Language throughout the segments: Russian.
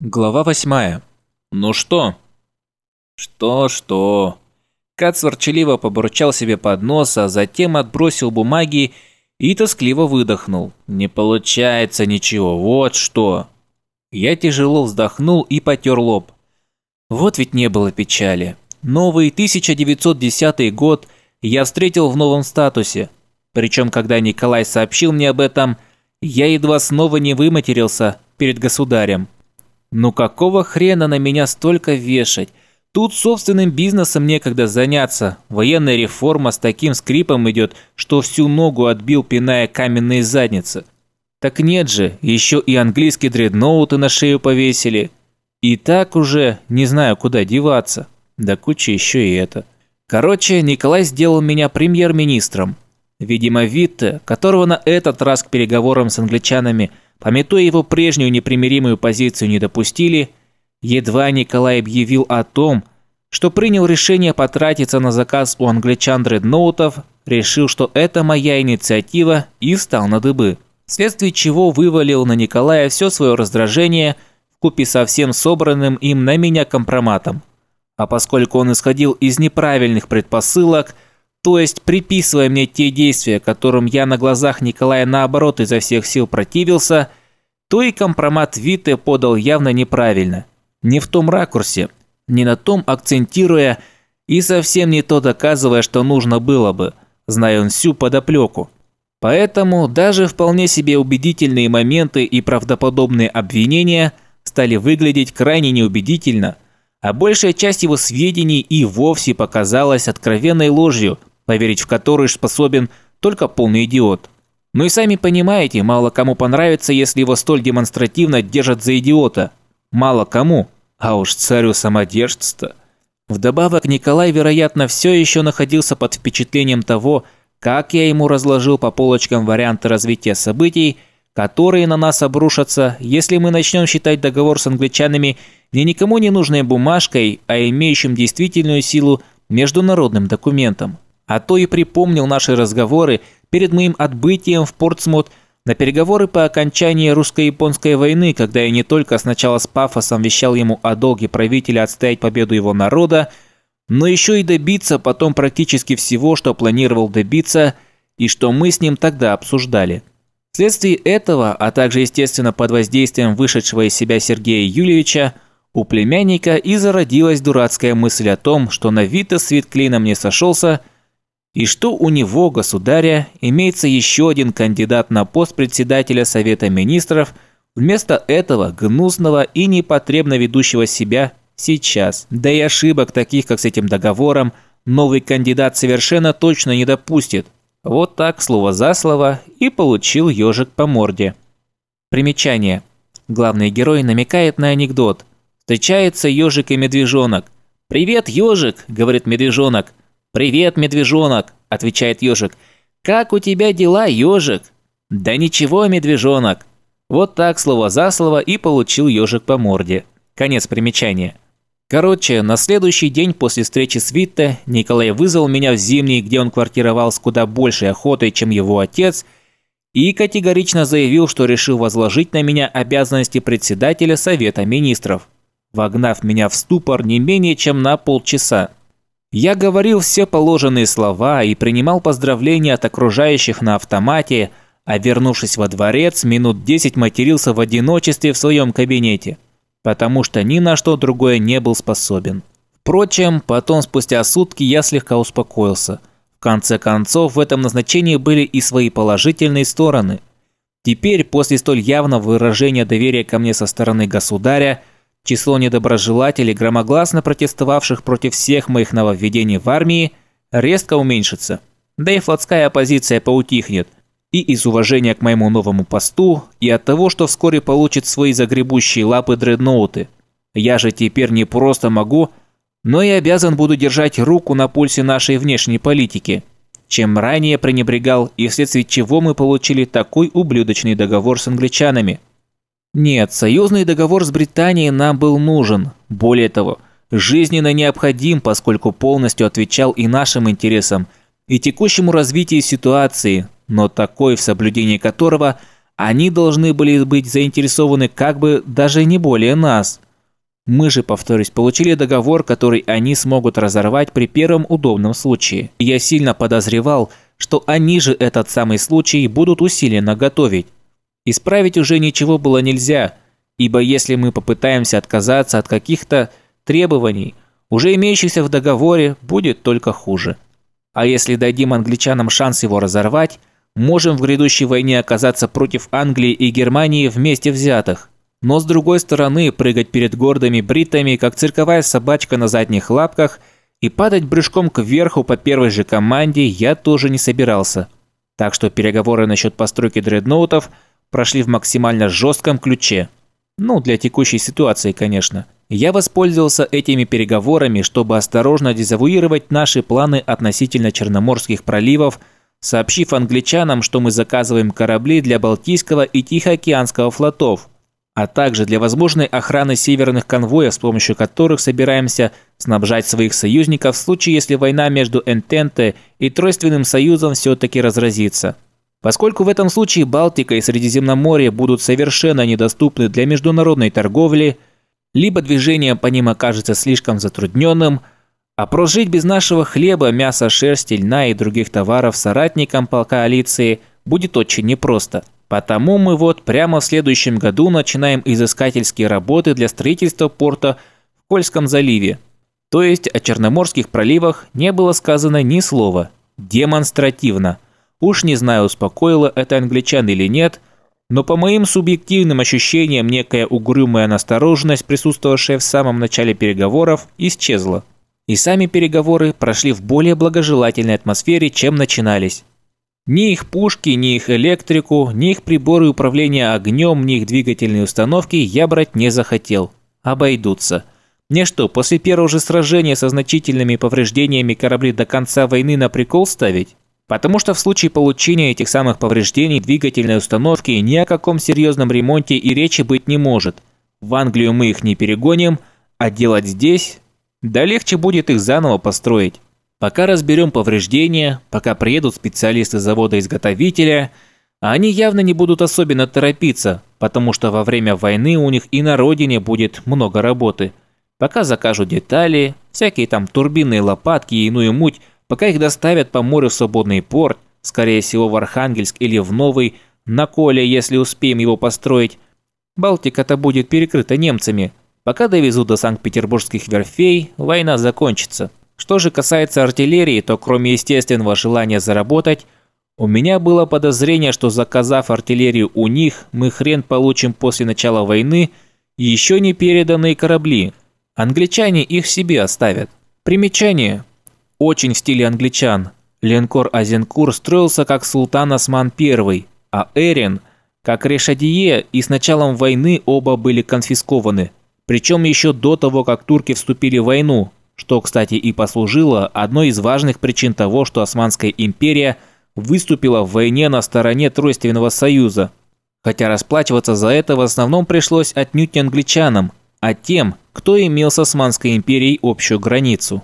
Глава восьмая. «Ну что?» «Что-что?» Кат ворчаливо побурчал себе под нос, а затем отбросил бумаги и тоскливо выдохнул. «Не получается ничего, вот что!» Я тяжело вздохнул и потер лоб. Вот ведь не было печали. Новый 1910 год я встретил в новом статусе. Причем, когда Николай сообщил мне об этом, я едва снова не выматерился перед государем. Ну какого хрена на меня столько вешать? Тут собственным бизнесом некогда заняться. Военная реформа с таким скрипом идет, что всю ногу отбил, пиная каменные задницы. Так нет же, еще и английские дредноуты на шею повесили. И так уже не знаю, куда деваться. Да куча еще и это. Короче, Николай сделал меня премьер-министром. Видимо, Витте, которого на этот раз к переговорам с англичанами – Пометуя его прежнюю непримиримую позицию не допустили, едва Николай объявил о том, что принял решение потратиться на заказ у англичан дредноутов, решил, что это моя инициатива и встал на дыбы. Вследствие чего вывалил на Николая все свое раздражение вкупе со всем собранным им на меня компроматом. А поскольку он исходил из неправильных предпосылок – то есть приписывая мне те действия, которым я на глазах Николая наоборот изо всех сил противился, то и компромат Вите подал явно неправильно. Не в том ракурсе, не на том акцентируя и совсем не то доказывая, что нужно было бы, зная он всю подоплеку. Поэтому даже вполне себе убедительные моменты и правдоподобные обвинения стали выглядеть крайне неубедительно, а большая часть его сведений и вовсе показалась откровенной ложью, поверить в которую способен только полный идиот. Ну и сами понимаете, мало кому понравится, если его столь демонстративно держат за идиота. Мало кому, а уж царю самодержца. Вдобавок Николай, вероятно, все еще находился под впечатлением того, как я ему разложил по полочкам варианты развития событий, которые на нас обрушатся, если мы начнем считать договор с англичанами не никому не нужной бумажкой, а имеющим действительную силу международным документом а то и припомнил наши разговоры перед моим отбытием в Портсмут на переговоры по окончании русско-японской войны, когда я не только сначала с пафосом вещал ему о долге правителя отстоять победу его народа, но еще и добиться потом практически всего, что планировал добиться и что мы с ним тогда обсуждали. Вследствие этого, а также, естественно, под воздействием вышедшего из себя Сергея Юльевича, у племянника и зародилась дурацкая мысль о том, что на Вита с Витклином не сошелся – и что у него, государя, имеется еще один кандидат на пост председателя Совета Министров, вместо этого гнусного и непотребно ведущего себя сейчас. Да и ошибок таких, как с этим договором, новый кандидат совершенно точно не допустит. Вот так, слово за слово, и получил ежик по морде. Примечание. Главный герой намекает на анекдот. Встречается ежик и медвежонок. «Привет, ежик!» – говорит медвежонок. «Привет, медвежонок!» – отвечает ежик. «Как у тебя дела, ежик?» «Да ничего, медвежонок!» Вот так, слово за слово, и получил ежик по морде. Конец примечания. Короче, на следующий день после встречи с Витте Николай вызвал меня в Зимний, где он квартировал с куда большей охотой, чем его отец, и категорично заявил, что решил возложить на меня обязанности председателя Совета Министров, вогнав меня в ступор не менее чем на полчаса. Я говорил все положенные слова и принимал поздравления от окружающих на автомате, а вернувшись во дворец, минут десять матерился в одиночестве в своем кабинете, потому что ни на что другое не был способен. Впрочем, потом спустя сутки я слегка успокоился. В конце концов, в этом назначении были и свои положительные стороны. Теперь, после столь явного выражения доверия ко мне со стороны государя, Число недоброжелателей, громогласно протестовавших против всех моих нововведений в армии, резко уменьшится. Да и флотская оппозиция поутихнет. И из уважения к моему новому посту, и от того, что вскоре получит свои загребущие лапы дредноуты. Я же теперь не просто могу, но и обязан буду держать руку на пульсе нашей внешней политики, чем ранее пренебрегал и вследствие чего мы получили такой ублюдочный договор с англичанами – нет, союзный договор с Британией нам был нужен. Более того, жизненно необходим, поскольку полностью отвечал и нашим интересам, и текущему развитию ситуации, но такой, в соблюдении которого Они должны были быть заинтересованы как бы даже не более нас. Мы же, повторюсь, получили договор, который они смогут разорвать при первом удобном случае. Я сильно подозревал, что они же этот самый случай будут усиленно готовить. Исправить уже ничего было нельзя, ибо если мы попытаемся отказаться от каких-то требований, уже имеющихся в договоре, будет только хуже. А если дадим англичанам шанс его разорвать, можем в грядущей войне оказаться против Англии и Германии вместе взятых. Но с другой стороны, прыгать перед гордыми бритами, как цирковая собачка на задних лапках, и падать брюшком кверху по первой же команде я тоже не собирался. Так что переговоры насчет постройки дредноутов прошли в максимально жестком ключе. Ну, для текущей ситуации, конечно. Я воспользовался этими переговорами, чтобы осторожно дезавуировать наши планы относительно Черноморских проливов, сообщив англичанам, что мы заказываем корабли для Балтийского и Тихоокеанского флотов, а также для возможной охраны северных конвоев, с помощью которых собираемся снабжать своих союзников в случае, если война между Энтенте и Тройственным Союзом все-таки разразится. Поскольку в этом случае Балтика и Средиземноморье будут совершенно недоступны для международной торговли, либо движение по ним окажется слишком затрудненным, а прожить без нашего хлеба, мяса, шерсти, льна и других товаров соратникам по коалиции будет очень непросто – Потому мы вот прямо в следующем году начинаем изыскательские работы для строительства порта в Кольском заливе. То есть о Черноморских проливах не было сказано ни слова. Демонстративно. Уж не знаю, успокоило это англичан или нет, но по моим субъективным ощущениям некая угрюмая настороженность, присутствовавшая в самом начале переговоров, исчезла. И сами переговоры прошли в более благожелательной атмосфере, чем начинались. Ни их пушки, ни их электрику, ни их приборы управления огнем, ни их двигательные установки я брать не захотел. Обойдутся. Мне что, после первого же сражения со значительными повреждениями корабли до конца войны на прикол ставить? Потому что в случае получения этих самых повреждений двигательной установки ни о каком серьезном ремонте и речи быть не может. В Англию мы их не перегоним, а делать здесь... Да легче будет их заново построить. Пока разберем повреждения, пока приедут специалисты завода-изготовителя, они явно не будут особенно торопиться, потому что во время войны у них и на родине будет много работы. Пока закажут детали, всякие там турбинные лопатки и иную муть, пока их доставят по морю в свободный порт, скорее всего в Архангельск или в Новый, на Коле, если успеем его построить. Балтика-то будет перекрыта немцами. Пока довезут до Санкт-Петербургских верфей, война закончится. Что же касается артиллерии, то кроме естественного желания заработать, у меня было подозрение, что заказав артиллерию у них, мы хрен получим после начала войны еще не переданные корабли. Англичане их себе оставят. Примечание. Очень в стиле англичан. Линкор Азенкур строился как Султан Осман I, а Эрин – как Решадие, и с началом войны оба были конфискованы. Причем еще до того, как турки вступили в войну, что, кстати, и послужило одной из важных причин того, что Османская империя выступила в войне на стороне Тройственного Союза. Хотя расплачиваться за это в основном пришлось отнюдь не англичанам, а тем, кто имел с Османской империей общую границу.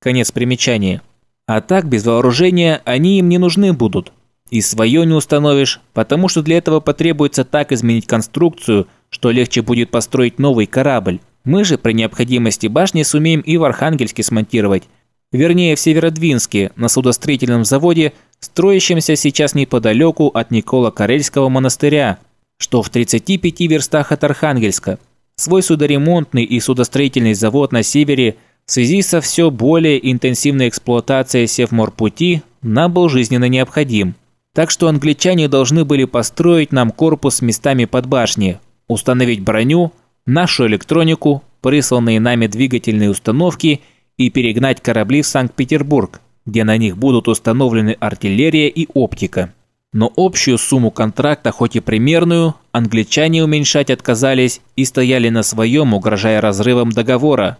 Конец примечания. А так, без вооружения, они им не нужны будут. И свое не установишь, потому что для этого потребуется так изменить конструкцию, что легче будет построить новый корабль. Мы же при необходимости башни сумеем и в Архангельске смонтировать. Вернее, в Северодвинске, на судостроительном заводе, строящемся сейчас неподалеку от Никола Карельского монастыря, что в 35 верстах от Архангельска. Свой судоремонтный и судостроительный завод на севере в связи со все более интенсивной эксплуатацией Севморпути нам был жизненно необходим. Так что англичане должны были построить нам корпус с местами под башни, установить броню, нашу электронику, присланные нами двигательные установки и перегнать корабли в Санкт-Петербург, где на них будут установлены артиллерия и оптика. Но общую сумму контракта, хоть и примерную, англичане уменьшать отказались и стояли на своем, угрожая разрывом договора.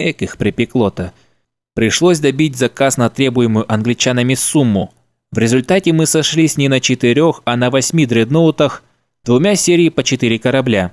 Эк их припекло-то. Пришлось добить заказ на требуемую англичанами сумму. В результате мы сошлись не на четырех, а на восьми дредноутах, двумя серией по четыре корабля.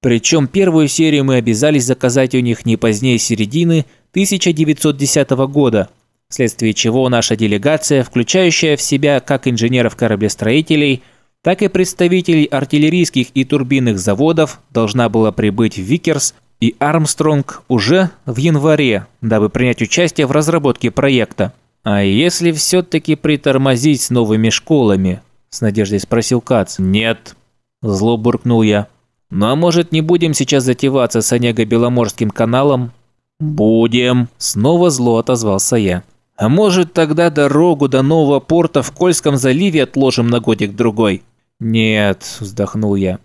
Причем первую серию мы обязались заказать у них не позднее середины 1910 года, вследствие чего наша делегация, включающая в себя как инженеров-кораблестроителей, так и представителей артиллерийских и турбинных заводов должна была прибыть в Викерс и Армстронг уже в январе, дабы принять участие в разработке проекта. «А если все-таки притормозить с новыми школами?» – с надеждой спросил Кац. «Нет», – зло буркнул я. «Ну а может не будем сейчас затеваться с Онего-Беломорским каналом?» «Будем», – снова зло отозвался я. «А может тогда дорогу до нового порта в Кольском заливе отложим на годик-другой?» «Нет», – вздохнул я.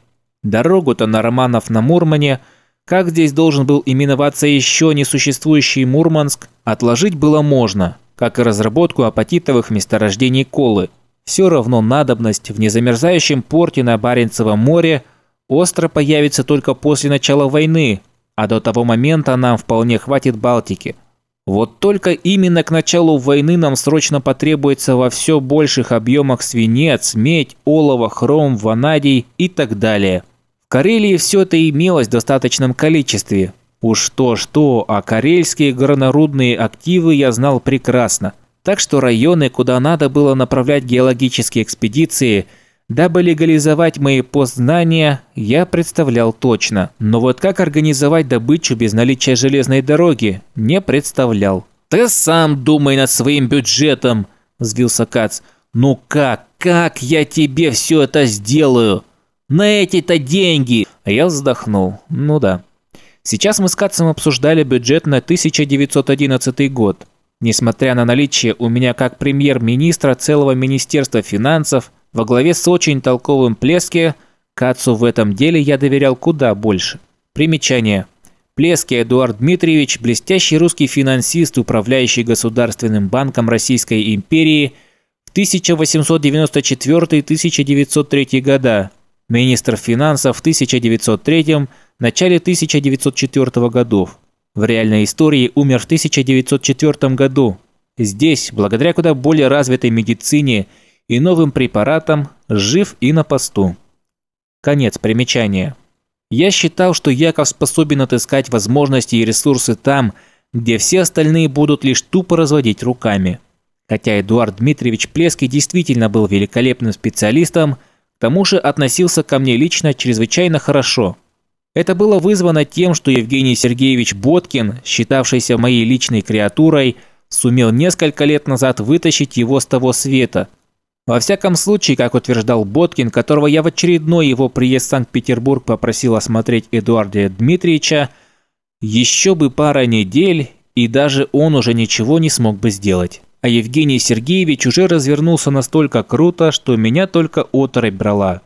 «Дорогу-то на Романов на Мурмане – как здесь должен был именоваться еще несуществующий Мурманск, отложить было можно, как и разработку апатитовых месторождений колы. Все равно надобность в незамерзающем порте на Баренцевом море остро появится только после начала войны, а до того момента нам вполне хватит Балтики. Вот только именно к началу войны нам срочно потребуется во все больших объемах свинец, медь, олово, хром, ванадий и так далее. Карелии все это имелось в достаточном количестве. Уж то-что, а карельские горнорудные активы я знал прекрасно. Так что районы, куда надо было направлять геологические экспедиции, дабы легализовать мои постзнания, я представлял точно. Но вот как организовать добычу без наличия железной дороги, не представлял. «Ты сам думай над своим бюджетом!» – взвился Кац. «Ну как, как я тебе все это сделаю?» На эти-то деньги!» Я вздохнул. Ну да. Сейчас мы с Катцем обсуждали бюджет на 1911 год. Несмотря на наличие у меня как премьер-министра целого Министерства финансов во главе с очень толковым Плеске, Кацу в этом деле я доверял куда больше. Примечание. Плески Эдуард Дмитриевич – блестящий русский финансист, управляющий Государственным банком Российской империи в 1894-1903 года, министр финансов в 1903 начале 1904 годов. В реальной истории умер в 1904 году. Здесь, благодаря куда более развитой медицине и новым препаратам, жив и на посту. Конец примечания. Я считал, что Яков способен отыскать возможности и ресурсы там, где все остальные будут лишь тупо разводить руками. Хотя Эдуард Дмитриевич Плеский действительно был великолепным специалистом – к тому же относился ко мне лично чрезвычайно хорошо. Это было вызвано тем, что Евгений Сергеевич Боткин, считавшийся моей личной креатурой, сумел несколько лет назад вытащить его с того света. Во всяком случае, как утверждал Боткин, которого я в очередной его приезд в Санкт-Петербург попросил осмотреть Эдуарда Дмитриевича, еще бы пара недель, и даже он уже ничего не смог бы сделать а Евгений Сергеевич уже развернулся настолько круто, что меня только оторопь брала.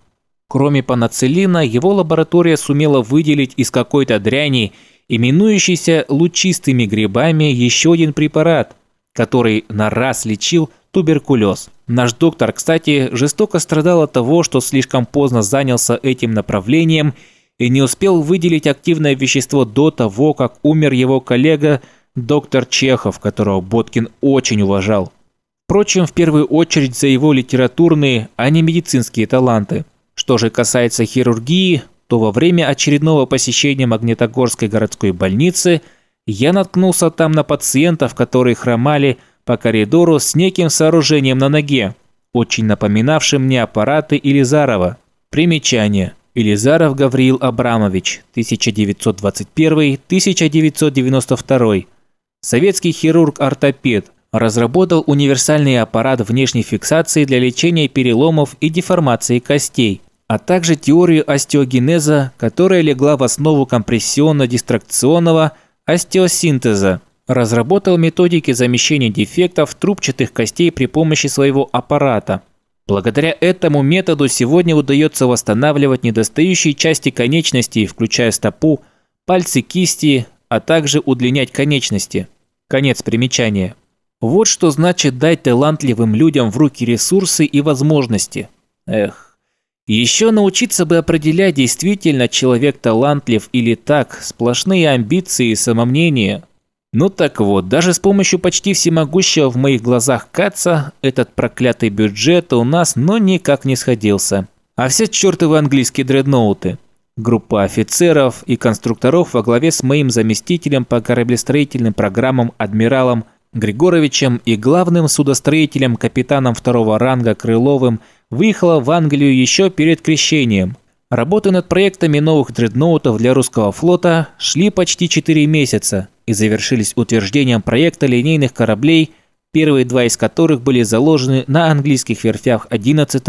Кроме панацелина, его лаборатория сумела выделить из какой-то дряни, именующейся лучистыми грибами, еще один препарат, который на раз лечил туберкулез. Наш доктор, кстати, жестоко страдал от того, что слишком поздно занялся этим направлением и не успел выделить активное вещество до того, как умер его коллега доктор Чехов, которого Боткин очень уважал. Впрочем, в первую очередь за его литературные, а не медицинские таланты. Что же касается хирургии, то во время очередного посещения Магнитогорской городской больницы я наткнулся там на пациентов, которые хромали по коридору с неким сооружением на ноге, очень напоминавшим мне аппараты Илизарова. Примечание. Илизаров Гавриил Абрамович, 1921-1992 Советский хирург-ортопед разработал универсальный аппарат внешней фиксации для лечения переломов и деформации костей, а также теорию остеогенеза, которая легла в основу компрессионно-дистракционного остеосинтеза. Разработал методики замещения дефектов трубчатых костей при помощи своего аппарата. Благодаря этому методу сегодня удается восстанавливать недостающие части конечностей, включая стопу, пальцы кисти, а также удлинять конечности. Конец примечания. Вот что значит дать талантливым людям в руки ресурсы и возможности. Эх. Еще научиться бы определять, действительно человек талантлив или так, сплошные амбиции и самомнение. Ну так вот, даже с помощью почти всемогущего в моих глазах Каца, этот проклятый бюджет у нас ну никак не сходился. А все чертовы английские дредноуты. Группа офицеров и конструкторов во главе с моим заместителем по кораблестроительным программам адмиралом Григоровичем и главным судостроителем капитаном второго ранга Крыловым выехала в Англию еще перед крещением. Работы над проектами новых дредноутов для русского флота шли почти 4 месяца и завершились утверждением проекта линейных кораблей, первые два из которых были заложены на английских верфях 11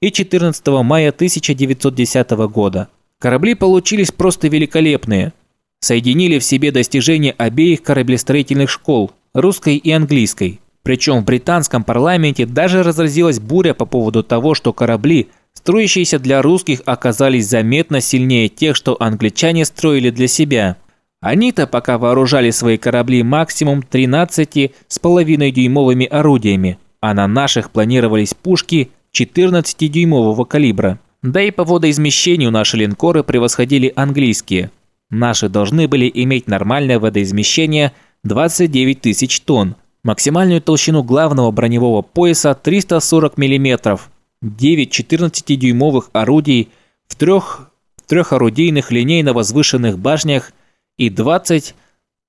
и 14 мая 1910 года. Корабли получились просто великолепные. Соединили в себе достижения обеих кораблестроительных школ, русской и английской. Причем в британском парламенте даже разразилась буря по поводу того, что корабли, строящиеся для русских, оказались заметно сильнее тех, что англичане строили для себя. Они-то пока вооружали свои корабли максимум 13,5-дюймовыми орудиями, а на наших планировались пушки 14-дюймового калибра. Да и по водоизмещению наши линкоры превосходили английские. Наши должны были иметь нормальное водоизмещение 29 тысяч тонн, максимальную толщину главного броневого пояса 340 мм, 9 14-дюймовых орудий в трех трехорудийных линейно-возвышенных башнях и 20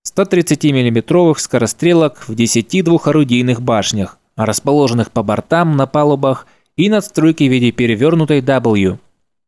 130 мм скорострелок в 10 двухорудийных башнях, расположенных по бортам, на палубах и надстройки в виде перевернутой W.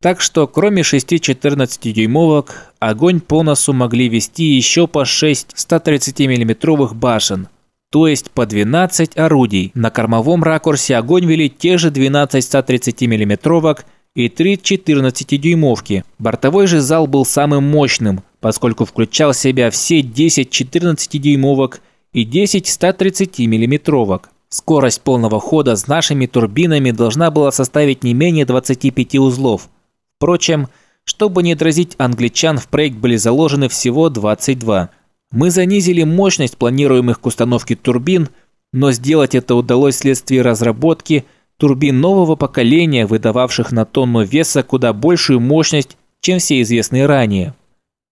Так что кроме 6 14-дюймовок, огонь по носу могли вести еще по 6 130 мм башен, то есть по 12 орудий. На кормовом ракурсе огонь вели те же 12 130 мм и 3 14-дюймовки. Бортовой же зал был самым мощным, поскольку включал в себя все 10 14-дюймовок и 10 130 миллиметровок. Скорость полного хода с нашими турбинами должна была составить не менее 25 узлов. Впрочем, чтобы не отразить англичан, в проект были заложены всего 22. Мы занизили мощность планируемых к установке турбин, но сделать это удалось вследствие разработки турбин нового поколения, выдававших на тонну веса куда большую мощность, чем все известные ранее.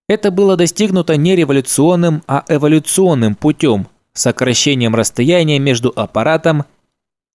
Это было достигнуто не революционным, а эволюционным путем – сокращением расстояния между аппаратом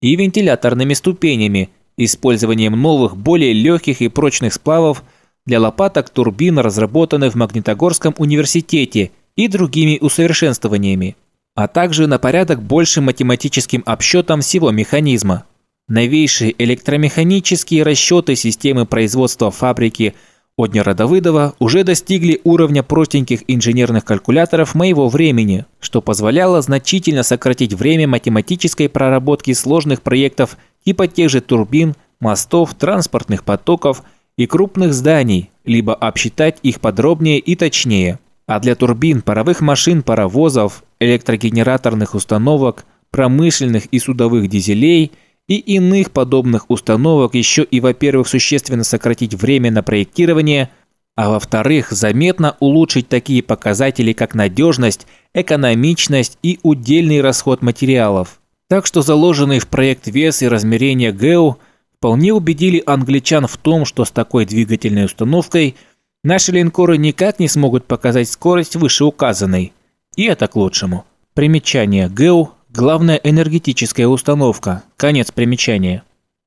и вентиляторными ступенями, использованием новых, более легких и прочных сплавов для лопаток турбин, разработанных в Магнитогорском университете и другими усовершенствованиями, а также на порядок большим математическим обсчетом всего механизма. Новейшие электромеханические расчеты системы производства фабрики Однера Давыдова уже достигли уровня простеньких инженерных калькуляторов моего времени, что позволяло значительно сократить время математической проработки сложных проектов типа тех же турбин, мостов, транспортных потоков и крупных зданий, либо обсчитать их подробнее и точнее. А для турбин, паровых машин, паровозов, электрогенераторных установок, промышленных и судовых дизелей – и иных подобных установок еще и, во-первых, существенно сократить время на проектирование, а во-вторых, заметно улучшить такие показатели, как надежность, экономичность и удельный расход материалов. Так что заложенный в проект вес и размерение ГЭУ вполне убедили англичан в том, что с такой двигательной установкой наши линкоры никак не смогут показать скорость вышеуказанной. И это к лучшему. Примечание ГЭУ Главная энергетическая установка. Конец примечания.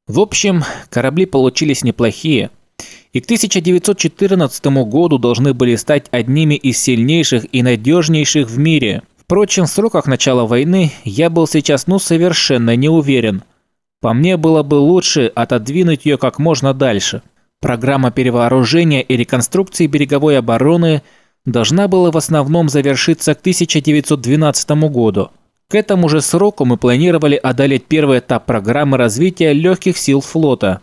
В общем, корабли получились неплохие. И к 1914 году должны были стать одними из сильнейших и надежнейших в мире. Впрочем, в сроках начала войны я был сейчас ну совершенно не уверен. По мне было бы лучше отодвинуть ее как можно дальше. Программа перевооружения и реконструкции береговой обороны должна была в основном завершиться к 1912 году – к этому же сроку мы планировали одолеть первый этап программы развития легких сил флота,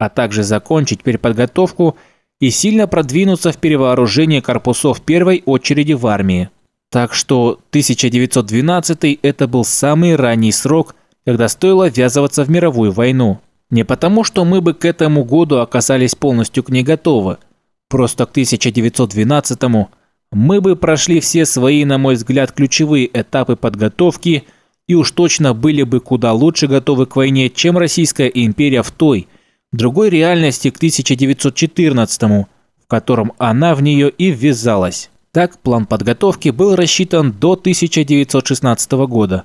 а также закончить переподготовку и сильно продвинуться в перевооружении корпусов первой очереди в армии. Так что 1912 это был самый ранний срок, когда стоило ввязываться в мировую войну. Не потому, что мы бы к этому году оказались полностью к ней готовы. Просто к 1912 мы бы прошли все свои, на мой взгляд, ключевые этапы подготовки и уж точно были бы куда лучше готовы к войне, чем Российская империя в той, другой реальности к 1914 в котором она в нее и ввязалась. Так, план подготовки был рассчитан до 1916 года.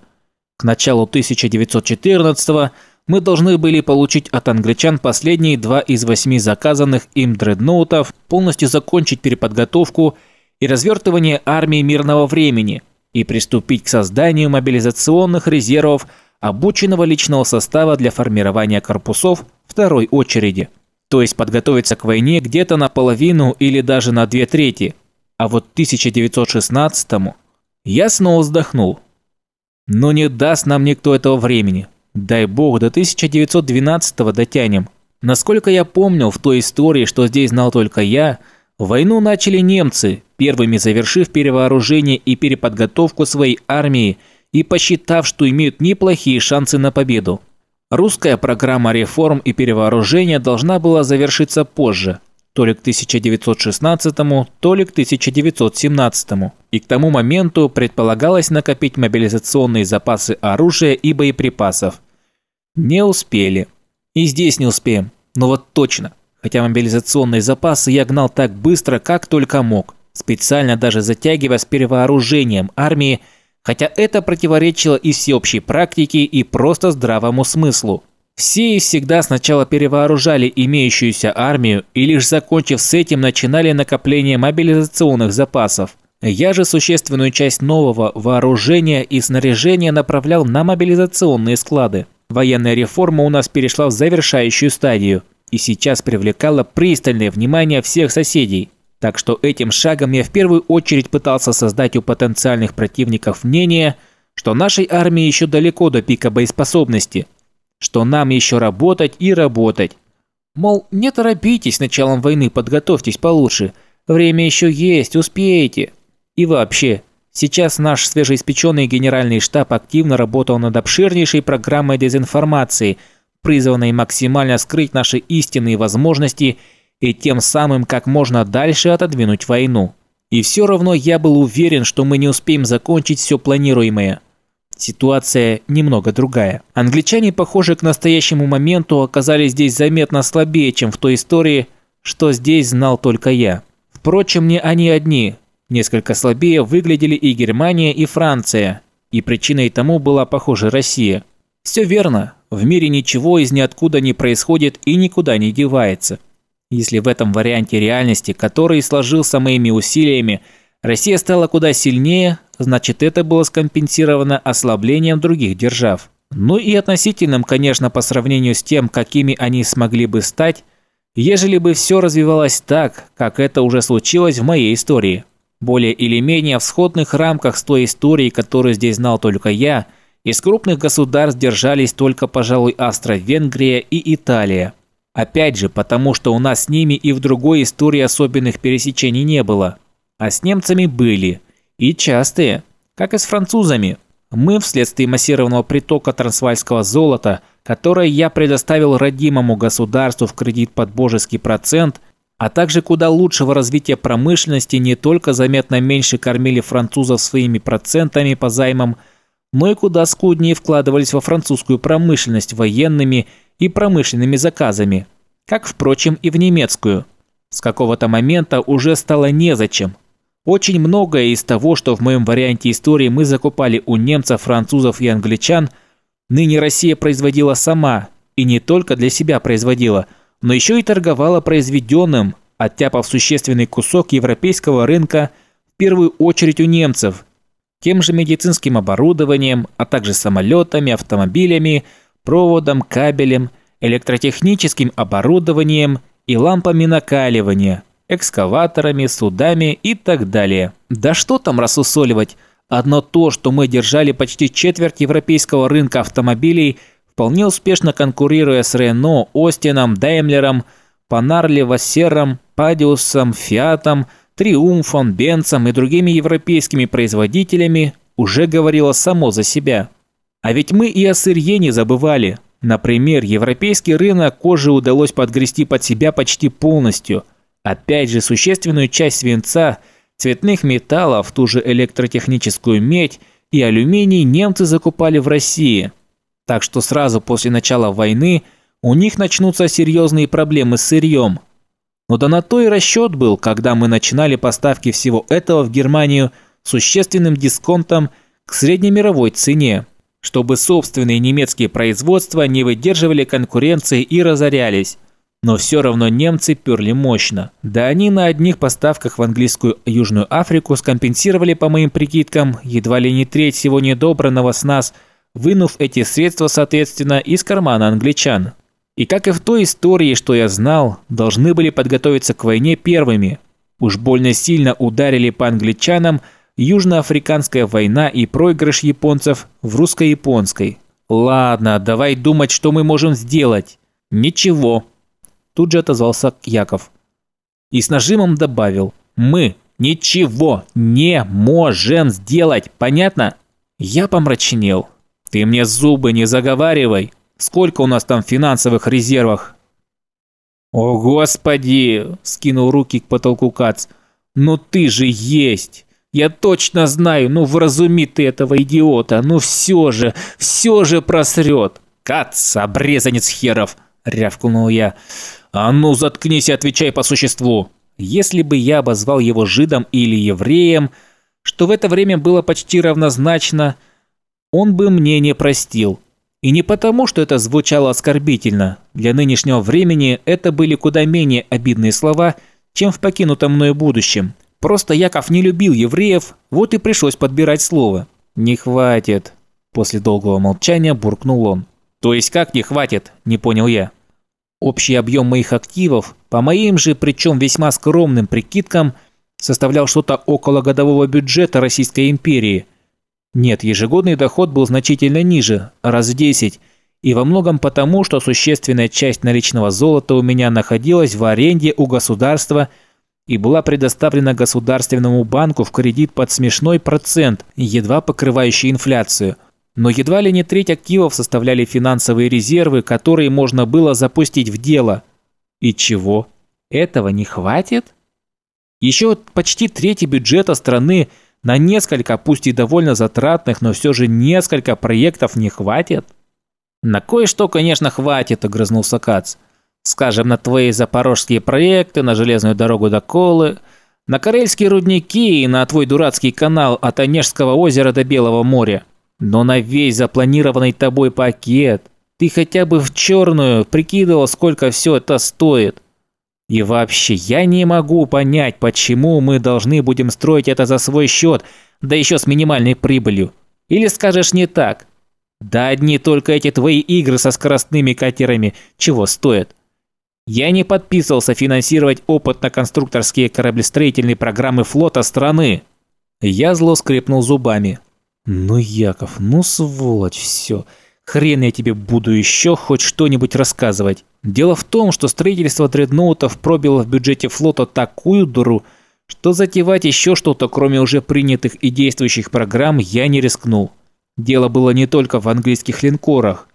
К началу 1914 мы должны были получить от англичан последние два из восьми заказанных им дредноутов, полностью закончить переподготовку и развертывание армии мирного времени и приступить к созданию мобилизационных резервов обученного личного состава для формирования корпусов второй очереди. То есть подготовиться к войне где-то наполовину или даже на две трети. А вот 1916-му я снова вздохнул. Но не даст нам никто этого времени. Дай бог, до 1912-го дотянем. Насколько я помнил в той истории, что здесь знал только я, войну начали немцы, первыми завершив перевооружение и переподготовку своей армии и посчитав, что имеют неплохие шансы на победу. Русская программа реформ и перевооружения должна была завершиться позже, то ли к 1916, то ли к 1917. И к тому моменту предполагалось накопить мобилизационные запасы оружия и боеприпасов. Не успели. И здесь не успеем. Но вот точно. Хотя мобилизационные запасы я гнал так быстро, как только мог. Специально даже затягивая с перевооружением армии, хотя это противоречило и всеобщей практике, и просто здравому смыслу. Все и всегда сначала перевооружали имеющуюся армию и лишь закончив с этим начинали накопление мобилизационных запасов. Я же существенную часть нового вооружения и снаряжения направлял на мобилизационные склады. Военная реформа у нас перешла в завершающую стадию и сейчас привлекала пристальное внимание всех соседей. Так что этим шагом я в первую очередь пытался создать у потенциальных противников мнение, что нашей армии еще далеко до пика боеспособности, что нам еще работать и работать. Мол, не торопитесь с началом войны, подготовьтесь получше, время еще есть, успеете. И вообще, Сейчас наш свежеиспеченный генеральный штаб активно работал над обширнейшей программой дезинформации, призванной максимально скрыть наши истинные возможности и тем самым как можно дальше отодвинуть войну. И все равно я был уверен, что мы не успеем закончить все планируемое. Ситуация немного другая. Англичане, похоже, к настоящему моменту оказались здесь заметно слабее, чем в той истории, что здесь знал только я. Впрочем, не они одни – Несколько слабее выглядели и Германия, и Франция, и причиной тому была, похоже, Россия. Все верно, в мире ничего из ниоткуда не происходит и никуда не девается. Если в этом варианте реальности, который сложился моими усилиями, Россия стала куда сильнее, значит это было скомпенсировано ослаблением других держав. Ну и относительным, конечно, по сравнению с тем, какими они смогли бы стать, ежели бы все развивалось так, как это уже случилось в моей истории более или менее в сходных рамках с той историей, которую здесь знал только я, из крупных государств держались только, пожалуй, Австро-Венгрия и Италия. Опять же, потому что у нас с ними и в другой истории особенных пересечений не было. А с немцами были. И частые. Как и с французами. Мы, вследствие массированного притока трансвальского золота, которое я предоставил родимому государству в кредит под божеский процент, а также куда лучшего развития промышленности не только заметно меньше кормили французов своими процентами по займам, и куда скуднее вкладывались во французскую промышленность военными и промышленными заказами, как, впрочем, и в немецкую. С какого-то момента уже стало незачем. Очень многое из того, что в моем варианте истории мы закупали у немцев, французов и англичан, ныне Россия производила сама, и не только для себя производила – но еще и торговала произведенным, оттяпав существенный кусок европейского рынка в первую очередь у немцев, тем же медицинским оборудованием, а также самолетами, автомобилями, проводом, кабелем, электротехническим оборудованием и лампами накаливания, экскаваторами, судами и так далее. Да что там рассусоливать, одно то, что мы держали почти четверть европейского рынка автомобилей – вполне успешно конкурируя с Рено, Остином, Даймлером, Панарли, Вассером, Падиусом, Фиатом, Триумфом, Бенцем и другими европейскими производителями, уже говорило само за себя. А ведь мы и о сырье не забывали. Например, европейский рынок кожи удалось подгрести под себя почти полностью. Опять же, существенную часть свинца, цветных металлов, ту же электротехническую медь и алюминий немцы закупали в России – так что сразу после начала войны у них начнутся серьезные проблемы с сырьем. Но да на то и расчет был, когда мы начинали поставки всего этого в Германию существенным дисконтом к среднемировой цене, чтобы собственные немецкие производства не выдерживали конкуренции и разорялись. Но все равно немцы перли мощно. Да они на одних поставках в английскую Южную Африку скомпенсировали, по моим прикидкам, едва ли не треть всего недобранного с нас – вынув эти средства, соответственно, из кармана англичан. И как и в той истории, что я знал, должны были подготовиться к войне первыми. Уж больно сильно ударили по англичанам Южноафриканская война и проигрыш японцев в русско-японской. Ладно, давай думать, что мы можем сделать. Ничего. Тут же отозвался Яков. И с нажимом добавил. Мы ничего не можем сделать, понятно? Я помрачнел. Ты мне зубы не заговаривай. Сколько у нас там финансовых резервах? О, господи, скинул руки к потолку Кац. Ну ты же есть. Я точно знаю, ну вразуми ты этого идиота, ну все же, все же просрет. Кац, обрезанец херов, рявкнул я. А ну заткнись и отвечай по существу. Если бы я обозвал его жидом или евреем, что в это время было почти равнозначно, он бы мне не простил. И не потому, что это звучало оскорбительно. Для нынешнего времени это были куда менее обидные слова, чем в покинутом мною будущем. Просто Яков не любил евреев, вот и пришлось подбирать слово. «Не хватит», – после долгого молчания буркнул он. «То есть как не хватит?» – не понял я. Общий объем моих активов, по моим же, причем весьма скромным прикидкам, составлял что-то около годового бюджета Российской империи – нет, ежегодный доход был значительно ниже, раз в 10, и во многом потому, что существенная часть наличного золота у меня находилась в аренде у государства и была предоставлена Государственному банку в кредит под смешной процент, едва покрывающий инфляцию. Но едва ли не треть активов составляли финансовые резервы, которые можно было запустить в дело. И чего? Этого не хватит? Еще почти треть бюджета страны – на несколько, пусть и довольно затратных, но все же несколько проектов не хватит? На кое-что, конечно, хватит, огрызнулся Кац. Скажем, на твои запорожские проекты, на железную дорогу до Колы, на карельские рудники и на твой дурацкий канал от Онежского озера до Белого моря. Но на весь запланированный тобой пакет ты хотя бы в черную прикидывал, сколько все это стоит. И вообще, я не могу понять, почему мы должны будем строить это за свой счет, да еще с минимальной прибылью. Или скажешь не так? Да одни только эти твои игры со скоростными катерами чего стоят? Я не подписывался финансировать опытно-конструкторские кораблестроительные программы флота страны. Я зло скрипнул зубами. Ну, Яков, ну сволочь, все. Хрен я тебе буду еще хоть что-нибудь рассказывать. Дело в том, что строительство дредноутов пробило в бюджете флота такую дыру, что затевать еще что-то, кроме уже принятых и действующих программ, я не рискнул. Дело было не только в английских линкорах.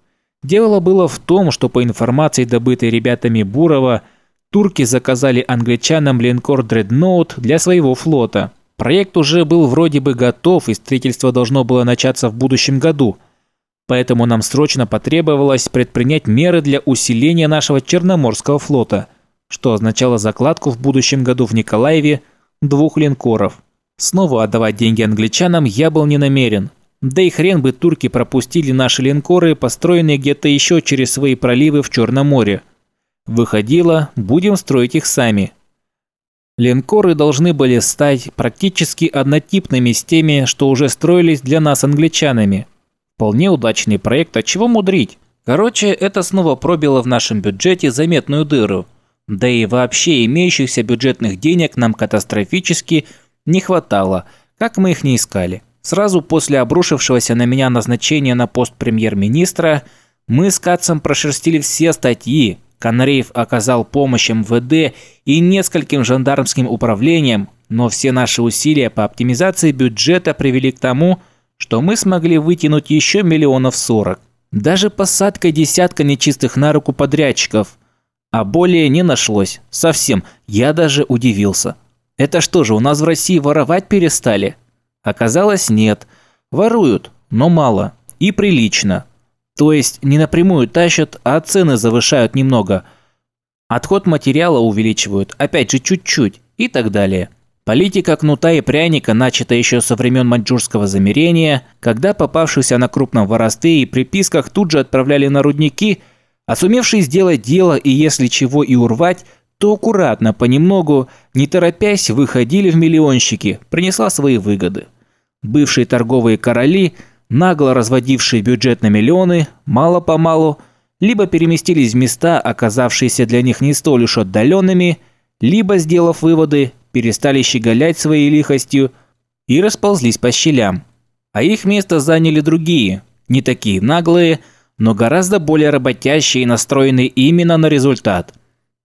Дело было в том, что по информации, добытой ребятами Бурова, турки заказали англичанам линкор «Дредноут» для своего флота. Проект уже был вроде бы готов, и строительство должно было начаться в будущем году – Поэтому нам срочно потребовалось предпринять меры для усиления нашего Черноморского флота, что означало закладку в будущем году в Николаеве двух линкоров. Снова отдавать деньги англичанам я был не намерен. Да и хрен бы турки пропустили наши линкоры, построенные где-то еще через свои проливы в Черном море. Выходило, будем строить их сами. Линкоры должны были стать практически однотипными с теми, что уже строились для нас англичанами – Вполне удачный проект, а чего мудрить? Короче, это снова пробило в нашем бюджете заметную дыру. Да и вообще имеющихся бюджетных денег нам катастрофически не хватало, как мы их не искали. Сразу после обрушившегося на меня назначения на пост премьер-министра мы с Кацем прошерстили все статьи. Конреев оказал помощь МВД и нескольким жандармским управлениям, но все наши усилия по оптимизации бюджета привели к тому, что что мы смогли вытянуть еще миллионов сорок. Даже посадка десятка нечистых на руку подрядчиков. А более не нашлось. Совсем. Я даже удивился. Это что же, у нас в России воровать перестали? Оказалось, нет. Воруют, но мало. И прилично. То есть не напрямую тащат, а цены завышают немного. Отход материала увеличивают, опять же чуть-чуть и так далее. Политика кнута и пряника начата еще со времен маньчжурского замерения, когда попавшихся на крупном воровстве и приписках тут же отправляли на рудники, а сумевшие сделать дело и если чего и урвать, то аккуратно, понемногу, не торопясь, выходили в миллионщики, принесла свои выгоды. Бывшие торговые короли нагло разводившие бюджет на миллионы, мало-помалу либо переместились в места, оказавшиеся для них не столь уж отдаленными, либо, сделав выводы, перестали щеголять своей лихостью и расползлись по щелям. А их место заняли другие, не такие наглые, но гораздо более работящие и настроенные именно на результат.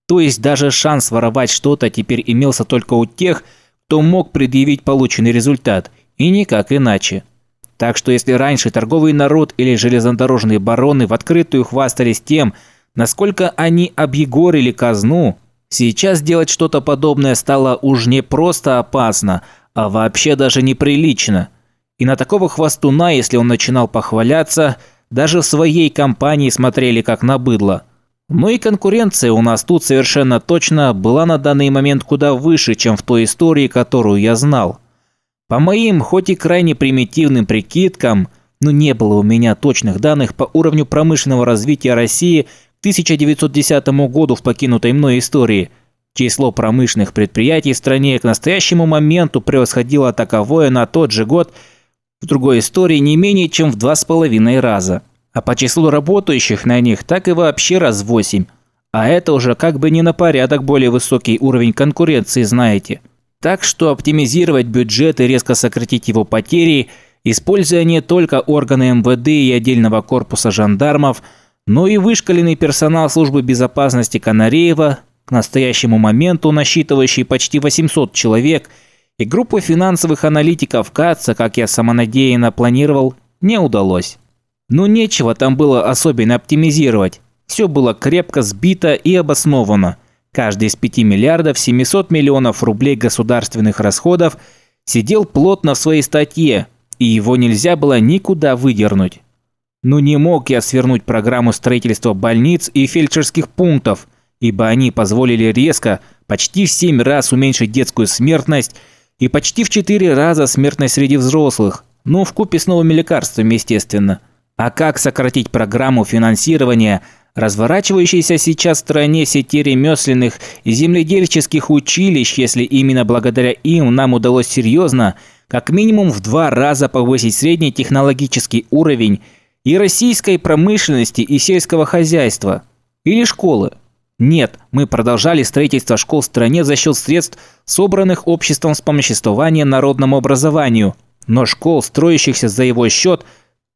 То есть даже шанс воровать что-то теперь имелся только у тех, кто мог предъявить полученный результат, и никак иначе. Так что если раньше торговый народ или железнодорожные бароны в открытую хвастались тем, насколько они объегорили казну, сейчас делать что-то подобное стало уж не просто опасно, а вообще даже неприлично. И на такого хвостуна, если он начинал похваляться, даже в своей компании смотрели как на быдло. Ну и конкуренция у нас тут совершенно точно была на данный момент куда выше, чем в той истории, которую я знал. По моим, хоть и крайне примитивным прикидкам, но не было у меня точных данных по уровню промышленного развития России 1910 году в покинутой мной истории. Число промышленных предприятий в стране к настоящему моменту превосходило таковое на тот же год в другой истории не менее чем в два с половиной раза. А по числу работающих на них так и вообще раз в восемь. А это уже как бы не на порядок более высокий уровень конкуренции, знаете. Так что оптимизировать бюджет и резко сократить его потери, используя не только органы МВД и отдельного корпуса жандармов, но и вышкаленный персонал службы безопасности Канареева, к настоящему моменту насчитывающий почти 800 человек, и группу финансовых аналитиков КАЦа, как я самонадеянно планировал, не удалось. Но нечего там было особенно оптимизировать. Все было крепко сбито и обосновано – Каждый из 5 миллиардов 700 миллионов рублей государственных расходов сидел плотно в своей статье, и его нельзя было никуда выдернуть. Но не мог я свернуть программу строительства больниц и фельдшерских пунктов, ибо они позволили резко, почти в 7 раз уменьшить детскую смертность и почти в 4 раза смертность среди взрослых, ну, в купе с новыми лекарствами, естественно. А как сократить программу финансирования – Разворачивающиеся сейчас в стране сети ремесленных и земледельческих училищ, если именно благодаря им нам удалось серьезно, как минимум в два раза повысить средний технологический уровень и российской промышленности и сельского хозяйства. Или школы. Нет, мы продолжали строительство школ в стране за счет средств, собранных обществом вспомоществования народному образованию. Но школ, строящихся за его счет –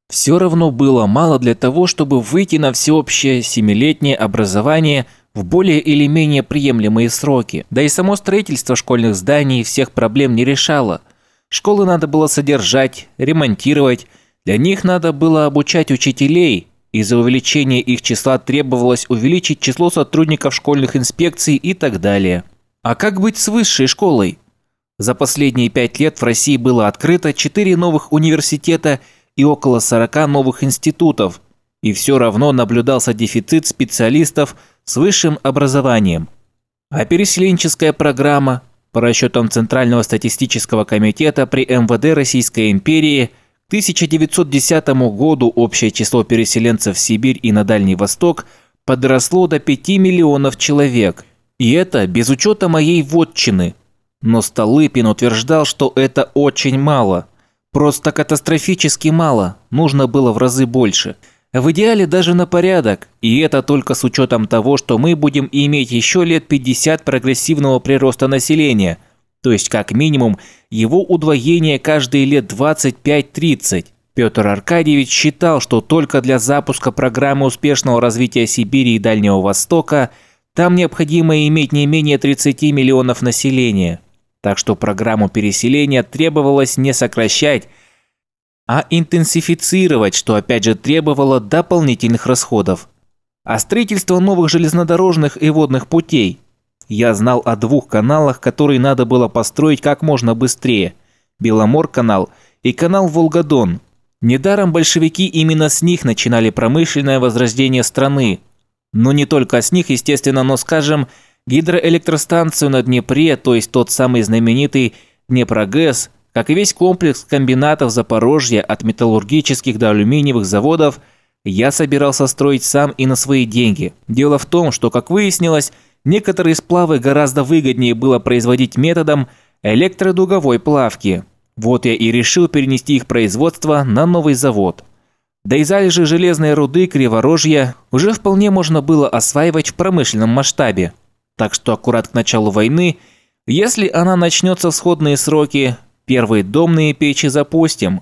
все равно было мало для того, чтобы выйти на всеобщее семилетнее образование в более или менее приемлемые сроки. Да и само строительство школьных зданий всех проблем не решало. Школы надо было содержать, ремонтировать, для них надо было обучать учителей, из-за увеличения их числа требовалось увеличить число сотрудников школьных инспекций и так далее. А как быть с высшей школой? За последние пять лет в России было открыто четыре новых университета – и около 40 новых институтов, и все равно наблюдался дефицит специалистов с высшим образованием. А переселенческая программа, по расчетам Центрального статистического комитета при МВД Российской империи, 1910 году общее число переселенцев в Сибирь и на Дальний Восток подросло до 5 миллионов человек. И это без учета моей вотчины. Но Столыпин утверждал, что это очень мало – Просто катастрофически мало, нужно было в разы больше. В идеале даже на порядок, и это только с учетом того, что мы будем иметь еще лет 50 прогрессивного прироста населения, то есть как минимум его удвоение каждые лет 25-30. Петр Аркадьевич считал, что только для запуска программы успешного развития Сибири и Дальнего Востока там необходимо иметь не менее 30 миллионов населения. Так что программу переселения требовалось не сокращать, а интенсифицировать, что опять же требовало дополнительных расходов. А строительство новых железнодорожных и водных путей. Я знал о двух каналах, которые надо было построить как можно быстрее. Беломор-канал и канал Волгодон. Недаром большевики именно с них начинали промышленное возрождение страны. Но не только с них, естественно, но, скажем, гидроэлектростанцию на Днепре, то есть тот самый знаменитый Днепрогэс, как и весь комплекс комбинатов Запорожья от металлургических до алюминиевых заводов, я собирался строить сам и на свои деньги. Дело в том, что, как выяснилось, некоторые сплавы гораздо выгоднее было производить методом электродуговой плавки. Вот я и решил перенести их производство на новый завод. Да и залежи железной руды Криворожья уже вполне можно было осваивать в промышленном масштабе. Так что аккурат к началу войны, если она начнется в сходные сроки, первые домные печи запустим.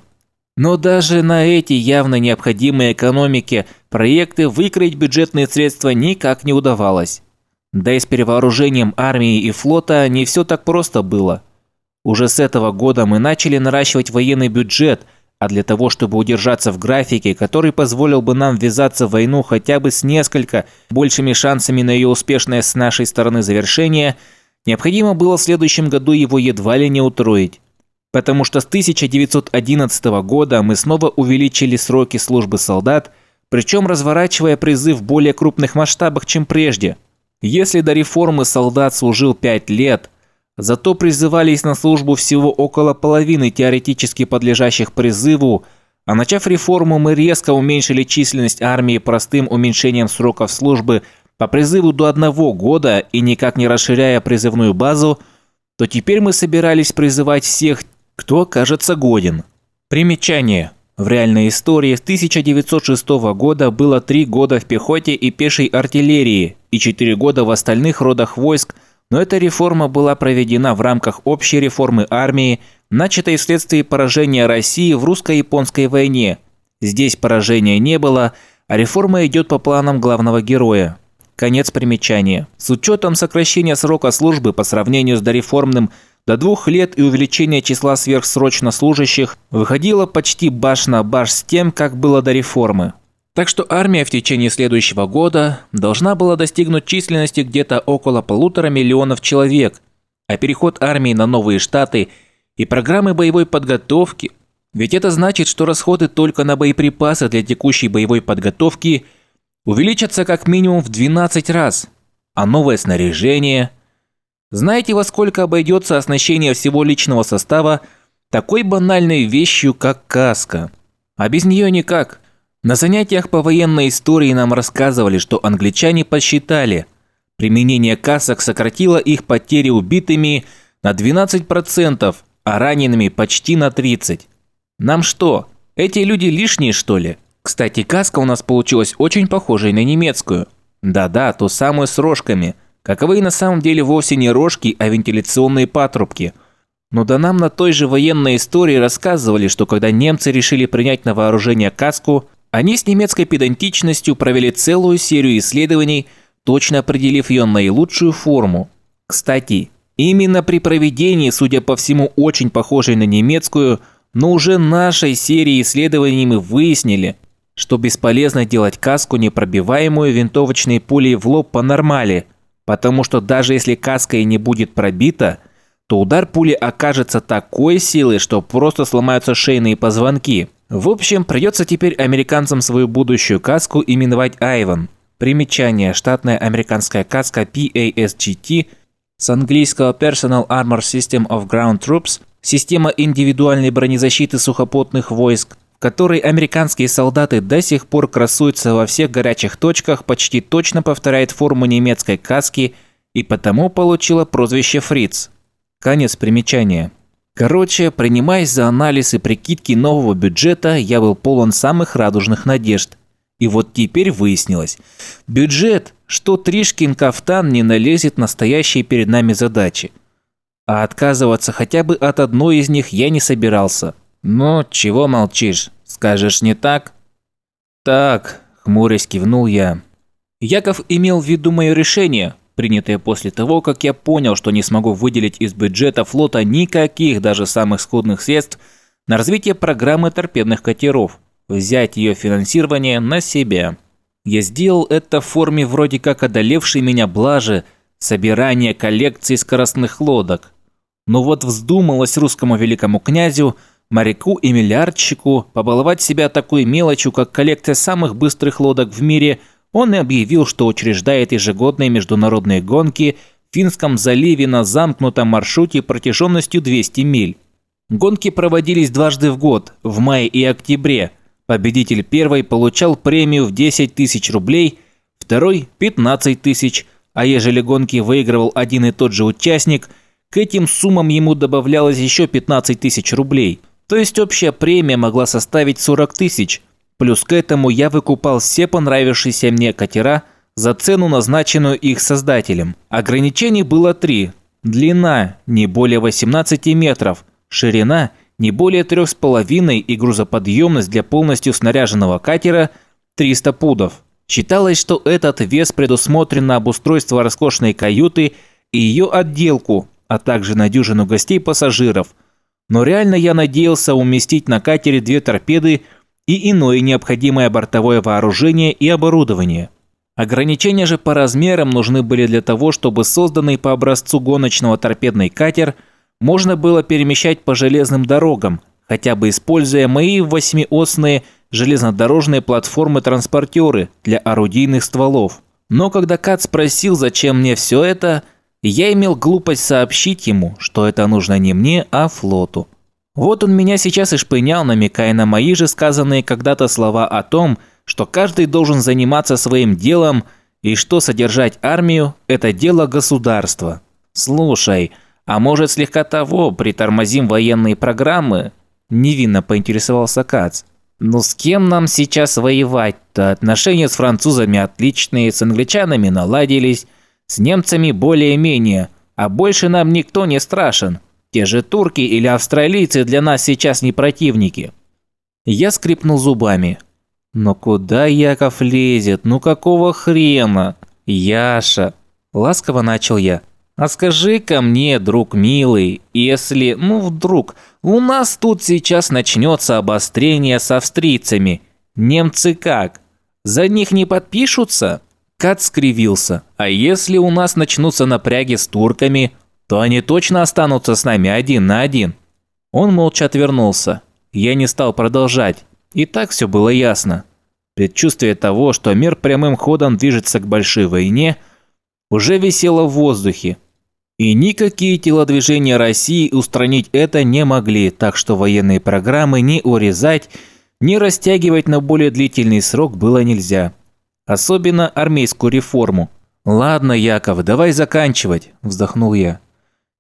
Но даже на эти явно необходимые экономике проекты выкроить бюджетные средства никак не удавалось. Да и с перевооружением армии и флота не все так просто было. Уже с этого года мы начали наращивать военный бюджет – а для того, чтобы удержаться в графике, который позволил бы нам ввязаться в войну хотя бы с несколько большими шансами на ее успешное с нашей стороны завершение, необходимо было в следующем году его едва ли не утроить. Потому что с 1911 года мы снова увеличили сроки службы солдат, причем разворачивая призыв в более крупных масштабах, чем прежде. Если до реформы солдат служил 5 лет – Зато призывались на службу всего около половины теоретически подлежащих призыву, а начав реформу, мы резко уменьшили численность армии простым уменьшением сроков службы по призыву до одного года и никак не расширяя призывную базу, то теперь мы собирались призывать всех, кто окажется годен. Примечание. В реальной истории с 1906 года было три года в пехоте и пешей артиллерии и четыре года в остальных родах войск – но эта реформа была проведена в рамках общей реформы армии, начатой вследствие поражения России в русско-японской войне. Здесь поражения не было, а реформа идет по планам главного героя. Конец примечания. С учетом сокращения срока службы по сравнению с дореформным до двух лет и увеличения числа сверхсрочно служащих, выходило почти баш на баш с тем, как было до реформы. Так что армия в течение следующего года должна была достигнуть численности где-то около полутора миллионов человек, а переход армии на новые штаты и программы боевой подготовки, ведь это значит, что расходы только на боеприпасы для текущей боевой подготовки увеличатся как минимум в 12 раз, а новое снаряжение... Знаете, во сколько обойдется оснащение всего личного состава такой банальной вещью, как каска? А без нее никак – на занятиях по военной истории нам рассказывали, что англичане посчитали, применение касок сократило их потери убитыми на 12%, а ранеными почти на 30%. Нам что, эти люди лишние что ли? Кстати, каска у нас получилась очень похожей на немецкую. Да-да, ту самую с рожками. Каковые на самом деле вовсе не рожки, а вентиляционные патрубки. Но да нам на той же военной истории рассказывали, что когда немцы решили принять на вооружение каску, они с немецкой педантичностью провели целую серию исследований, точно определив ее наилучшую форму. Кстати, именно при проведении, судя по всему, очень похожей на немецкую, но уже нашей серии исследований мы выяснили, что бесполезно делать каску, непробиваемую винтовочной пулей в лоб по нормали, потому что даже если каска и не будет пробита, то удар пули окажется такой силой, что просто сломаются шейные позвонки. В общем, придется теперь американцам свою будущую каску именовать Айван. Примечание. Штатная американская каска PASGT с английского Personal Armor System of Ground Troops – система индивидуальной бронезащиты сухопутных войск, в которой американские солдаты до сих пор красуются во всех горячих точках, почти точно повторяет форму немецкой каски и потому получила прозвище «Фриц». Конец примечания. Короче, принимаясь за анализ и прикидки нового бюджета, я был полон самых радужных надежд. И вот теперь выяснилось. Бюджет, что Тришкин кафтан не налезет настоящие перед нами задачи. А отказываться хотя бы от одной из них я не собирался. «Ну, чего молчишь? Скажешь не так?» «Так», – хмурясь кивнул я. Яков имел в виду мое решение, принятое после того, как я понял, что не смогу выделить из бюджета флота никаких, даже самых скудных средств, на развитие программы торпедных катеров, взять ее финансирование на себя. Я сделал это в форме вроде как одолевшей меня блажи, собирания коллекции скоростных лодок. Но вот вздумалось русскому великому князю, моряку и миллиардщику побаловать себя такой мелочью, как коллекция самых быстрых лодок в мире – он и объявил, что учреждает ежегодные международные гонки в Финском заливе на замкнутом маршруте протяженностью 200 миль. Гонки проводились дважды в год, в мае и октябре. Победитель первой получал премию в 10 тысяч рублей, второй – 15 тысяч, а ежели гонки выигрывал один и тот же участник, К этим суммам ему добавлялось еще 15 тысяч рублей. То есть общая премия могла составить 40 тысяч. Плюс к этому я выкупал все понравившиеся мне катера за цену, назначенную их создателем. Ограничений было три. Длина – не более 18 метров, ширина – не более 3,5 и грузоподъемность для полностью снаряженного катера – 300 пудов. Считалось, что этот вес предусмотрен на обустройство роскошной каюты и ее отделку, а также на дюжину гостей-пассажиров. Но реально я надеялся уместить на катере две торпеды и иное необходимое бортовое вооружение и оборудование. Ограничения же по размерам нужны были для того, чтобы созданный по образцу гоночного торпедный катер можно было перемещать по железным дорогам, хотя бы используя мои восьмиосные железнодорожные платформы-транспортеры для орудийных стволов. Но когда Кат спросил, зачем мне все это, я имел глупость сообщить ему, что это нужно не мне, а флоту. Вот он меня сейчас и шпынял, намекая на мои же сказанные когда-то слова о том, что каждый должен заниматься своим делом и что содержать армию – это дело государства. Слушай, а может слегка того, притормозим военные программы? Невинно поинтересовался Кац. Ну с кем нам сейчас воевать-то? Отношения с французами отличные, с англичанами наладились, с немцами более-менее, а больше нам никто не страшен. Те же турки или австралийцы для нас сейчас не противники. Я скрипнул зубами. Но куда Яков лезет? Ну какого хрена? Яша. Ласково начал я. А скажи-ка мне, друг милый, если, ну вдруг, у нас тут сейчас начнется обострение с австрийцами, немцы как? За них не подпишутся? Кат скривился. А если у нас начнутся напряги с турками, то они точно останутся с нами один на один. Он молча отвернулся. Я не стал продолжать. И так все было ясно. Предчувствие того, что мир прямым ходом движется к большой войне, уже висело в воздухе, и никакие телодвижения России устранить это не могли, так что военные программы ни урезать, ни растягивать на более длительный срок было нельзя. Особенно армейскую реформу. «Ладно, Яков, давай заканчивать», – вздохнул я.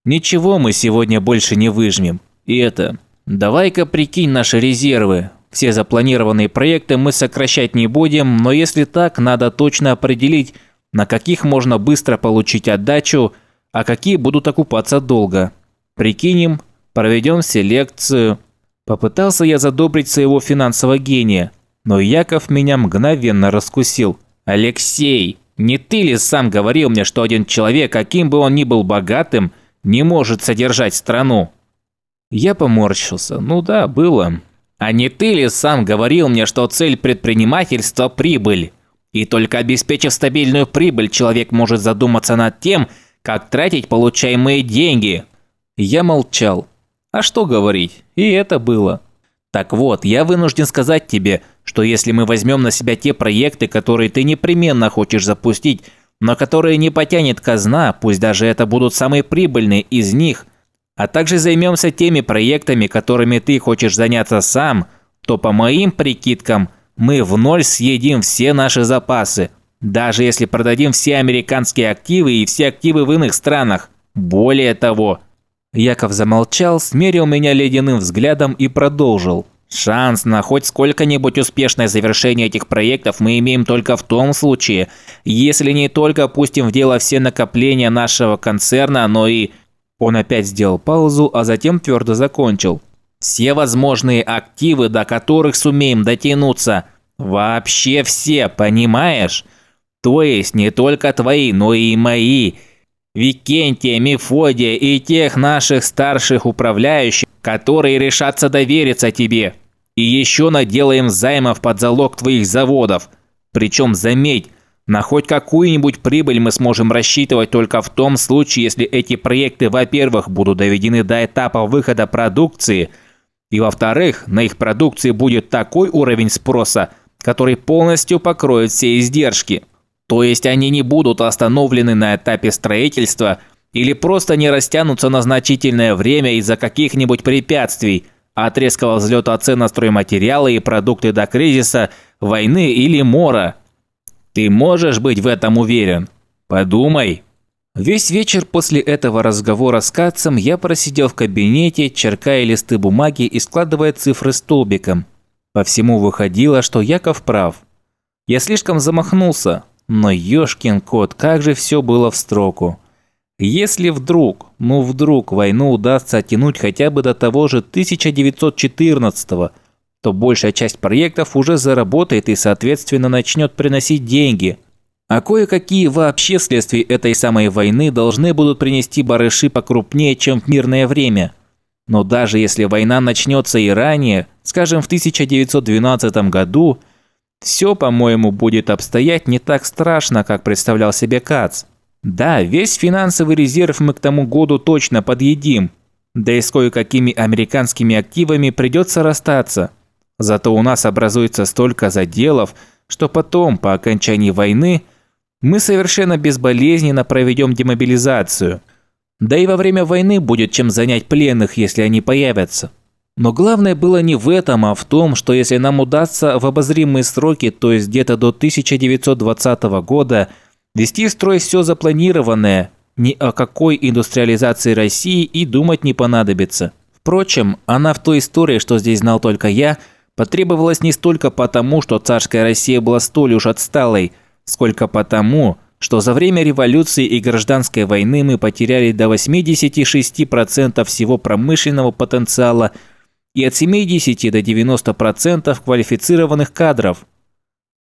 «Ничего мы сегодня больше не выжмем. И это, давай-ка прикинь наши резервы. Все запланированные проекты мы сокращать не будем, но если так, надо точно определить, на каких можно быстро получить отдачу – а какие будут окупаться долго. Прикинем, проведем селекцию. Попытался я задобрить своего финансового гения, но Яков меня мгновенно раскусил. «Алексей, не ты ли сам говорил мне, что один человек, каким бы он ни был богатым, не может содержать страну?» Я поморщился. «Ну да, было. А не ты ли сам говорил мне, что цель предпринимательства – прибыль? И только обеспечив стабильную прибыль, человек может задуматься над тем, как тратить получаемые деньги. Я молчал. А что говорить? И это было. Так вот, я вынужден сказать тебе, что если мы возьмем на себя те проекты, которые ты непременно хочешь запустить, но которые не потянет казна, пусть даже это будут самые прибыльные из них, а также займемся теми проектами, которыми ты хочешь заняться сам, то по моим прикидкам мы в ноль съедим все наши запасы. Даже если продадим все американские активы и все активы в иных странах. Более того, Яков замолчал, смерил меня ледяным взглядом и продолжил. Шанс на хоть сколько-нибудь успешное завершение этих проектов мы имеем только в том случае, если не только пустим в дело все накопления нашего концерна, но и... Он опять сделал паузу, а затем твердо закончил. Все возможные активы, до которых сумеем дотянуться. Вообще все, понимаешь? То есть не только твои, но и мои. Викентия, Мефодия и тех наших старших управляющих, которые решатся довериться тебе. И еще наделаем займов под залог твоих заводов. Причем, заметь, на хоть какую-нибудь прибыль мы сможем рассчитывать только в том случае, если эти проекты, во-первых, будут доведены до этапа выхода продукции, и во-вторых, на их продукции будет такой уровень спроса, который полностью покроет все издержки. То есть они не будут остановлены на этапе строительства или просто не растянутся на значительное время из-за каких-нибудь препятствий, от резкого взлета цен на стройматериалы и продукты до кризиса, войны или мора. Ты можешь быть в этом уверен? Подумай. Весь вечер после этого разговора с Кацем я просидел в кабинете, черкая листы бумаги и складывая цифры столбиком. По всему выходило, что Яков прав. Я слишком замахнулся, но ёшкин кот, как же все было в строку. Если вдруг, ну вдруг войну удастся оттянуть хотя бы до того же 1914 то большая часть проектов уже заработает и, соответственно, начнет приносить деньги – а кое-какие вообще вследствие этой самой войны должны будут принести барыши покрупнее, чем в мирное время. Но даже если война начнется и ранее, скажем в 1912 году, все, по-моему, будет обстоять не так страшно, как представлял себе Кац. Да, весь финансовый резерв мы к тому году точно подъедим, да и с кое-какими американскими активами придется расстаться. Зато у нас образуется столько заделов, что потом, по окончании войны, мы совершенно безболезненно проведем демобилизацию. Да и во время войны будет чем занять пленных, если они появятся. Но главное было не в этом, а в том, что если нам удастся в обозримые сроки, то есть где-то до 1920 года, вести в строй все запланированное, ни о какой индустриализации России и думать не понадобится. Впрочем, она в той истории, что здесь знал только я, потребовалась не столько потому, что царская Россия была столь уж отсталой – сколько потому, что за время революции и гражданской войны мы потеряли до 86% всего промышленного потенциала и от 70 до 90% квалифицированных кадров.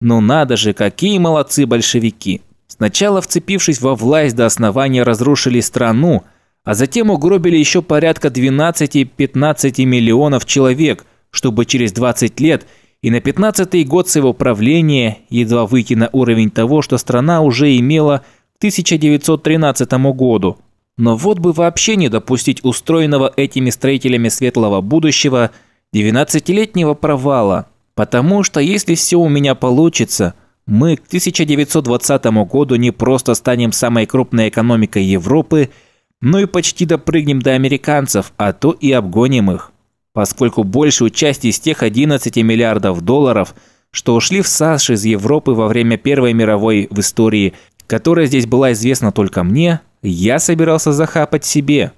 Ну надо же, какие молодцы большевики! Сначала, вцепившись во власть до основания, разрушили страну, а затем угробили еще порядка 12-15 миллионов человек, чтобы через 20 лет – и на 15-й год своего правления, едва выйти на уровень того, что страна уже имела к 1913 году. Но вот бы вообще не допустить устроенного этими строителями светлого будущего 19-летнего провала, потому что если все у меня получится, мы к 1920 году не просто станем самой крупной экономикой Европы, но и почти допрыгнем до американцев, а то и обгоним их поскольку большую часть из тех 11 миллиардов долларов, что ушли в САШ из Европы во время Первой мировой в истории, которая здесь была известна только мне, я собирался захапать себе.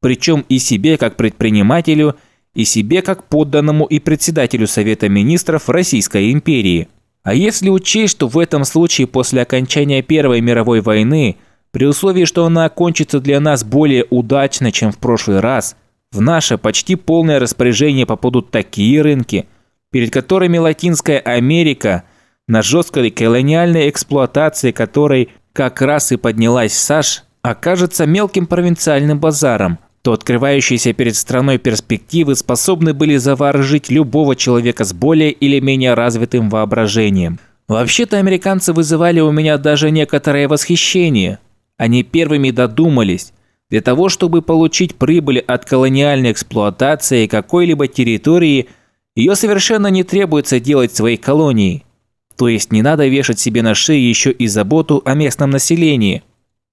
Причем и себе как предпринимателю, и себе как подданному и председателю Совета Министров Российской империи. А если учесть, что в этом случае после окончания Первой мировой войны, при условии, что она окончится для нас более удачно, чем в прошлый раз – в наше почти полное распоряжение попадут такие рынки, перед которыми Латинская Америка на жесткой колониальной эксплуатации которой как раз и поднялась САШ, окажется мелким провинциальным базаром, то открывающиеся перед страной перспективы способны были заворожить любого человека с более или менее развитым воображением. Вообще-то американцы вызывали у меня даже некоторое восхищение. Они первыми додумались, для того, чтобы получить прибыль от колониальной эксплуатации какой-либо территории, ее совершенно не требуется делать своей колонии. То есть не надо вешать себе на шею еще и заботу о местном населении.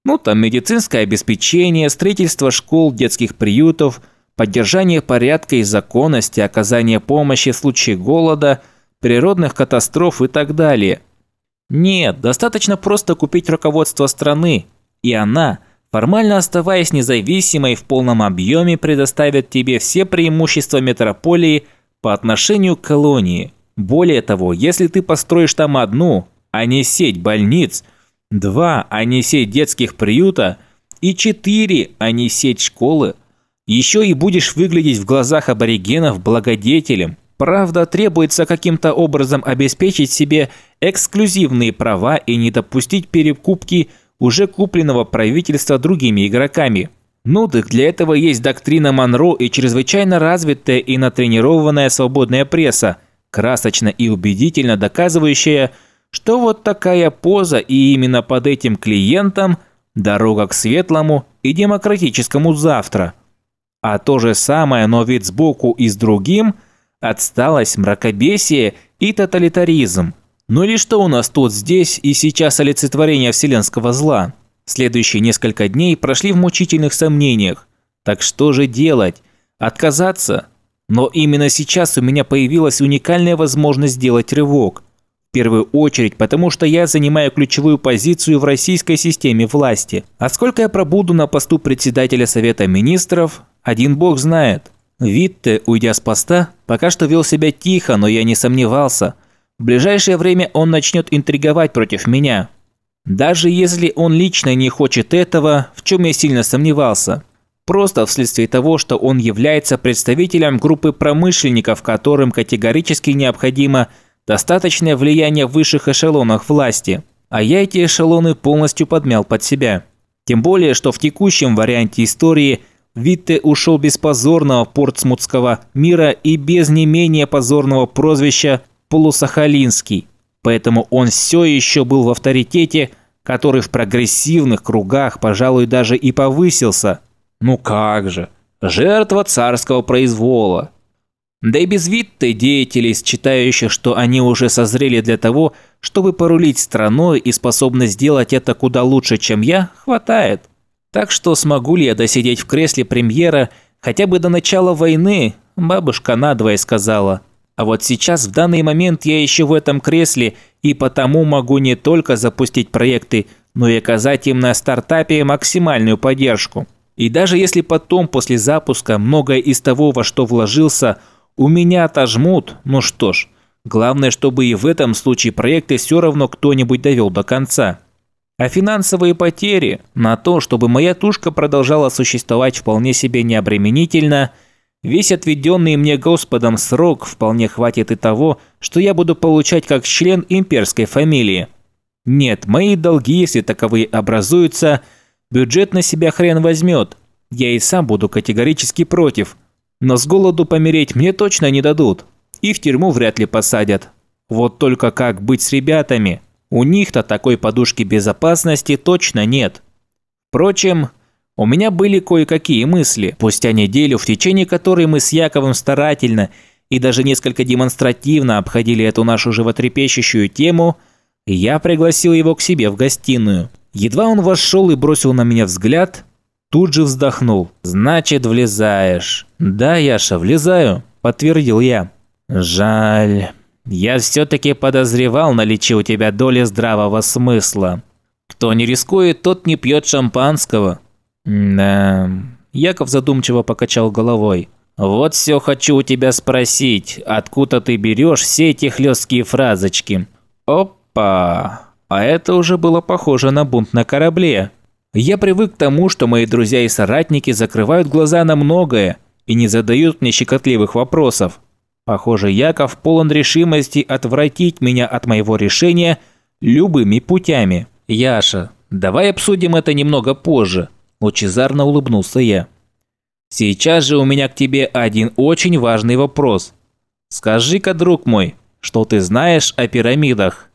Ну там медицинское обеспечение, строительство школ, детских приютов, поддержание порядка и законности, оказание помощи в случае голода, природных катастроф и так далее. Нет, достаточно просто купить руководство страны, и она – формально оставаясь независимой в полном объеме, предоставят тебе все преимущества метрополии по отношению к колонии. Более того, если ты построишь там одну, а не сеть больниц, два, а не сеть детских приюта, и четыре, а не сеть школы, еще и будешь выглядеть в глазах аборигенов благодетелем. Правда, требуется каким-то образом обеспечить себе эксклюзивные права и не допустить перекупки – уже купленного правительства другими игроками. Ну так для этого есть доктрина Монро и чрезвычайно развитая и натренированная свободная пресса, красочно и убедительно доказывающая, что вот такая поза и именно под этим клиентом дорога к светлому и демократическому завтра. А то же самое, но вид сбоку и с другим – отсталость, мракобесие и тоталитаризм – ну или что у нас тут здесь и сейчас олицетворение вселенского зла? Следующие несколько дней прошли в мучительных сомнениях. Так что же делать? Отказаться? Но именно сейчас у меня появилась уникальная возможность сделать рывок. Первую очередь, потому что я занимаю ключевую позицию в российской системе власти. А сколько я пробуду на посту председателя Совета Министров, один бог знает. Витте, уйдя с поста, пока что вел себя тихо, но я не сомневался. В ближайшее время он начнет интриговать против меня. Даже если он лично не хочет этого, в чем я сильно сомневался. Просто вследствие того, что он является представителем группы промышленников, которым категорически необходимо достаточное влияние в высших эшелонах власти. А я эти эшелоны полностью подмял под себя. Тем более, что в текущем варианте истории – Витте ушел без позорного портсмутского мира и без не менее позорного прозвища Полусахалинский. Поэтому он все еще был в авторитете, который в прогрессивных кругах, пожалуй, даже и повысился. Ну как же, жертва царского произвола. Да и без Витте деятелей, считающих, что они уже созрели для того, чтобы порулить страной и способны сделать это куда лучше, чем я, хватает. Так что смогу ли я досидеть в кресле премьера хотя бы до начала войны, бабушка надвое сказала. А вот сейчас, в данный момент, я еще в этом кресле, и потому могу не только запустить проекты, но и оказать им на стартапе максимальную поддержку. И даже если потом, после запуска, многое из того, во что вложился, у меня отожмут, ну что ж, главное, чтобы и в этом случае проекты все равно кто-нибудь довел до конца. А финансовые потери на то, чтобы моя тушка продолжала существовать вполне себе необременительно, весь отведенный мне Господом срок вполне хватит и того, что я буду получать как член имперской фамилии. Нет, мои долги, если таковые образуются, бюджет на себя хрен возьмет. Я и сам буду категорически против. Но с голоду помереть мне точно не дадут. И в тюрьму вряд ли посадят. Вот только как быть с ребятами? У них-то такой подушки безопасности точно нет. Впрочем, у меня были кое-какие мысли. Спустя неделю, в течение которой мы с Яковом старательно и даже несколько демонстративно обходили эту нашу животрепещущую тему, я пригласил его к себе в гостиную. Едва он вошел и бросил на меня взгляд, тут же вздохнул. «Значит, влезаешь». «Да, Яша, влезаю», – подтвердил я. «Жаль». Я все-таки подозревал наличие у тебя доли здравого смысла. Кто не рискует, тот не пьет шампанского. Да. Яков задумчиво покачал головой. Вот все хочу у тебя спросить, откуда ты берешь все эти хлесткие фразочки? Опа! А это уже было похоже на бунт на корабле. Я привык к тому, что мои друзья и соратники закрывают глаза на многое и не задают мне щекотливых вопросов. Похоже, Яков полон решимости отвратить меня от моего решения любыми путями. Яша, давай обсудим это немного позже. Лучезарно улыбнулся я. Сейчас же у меня к тебе один очень важный вопрос. Скажи-ка, друг мой, что ты знаешь о пирамидах?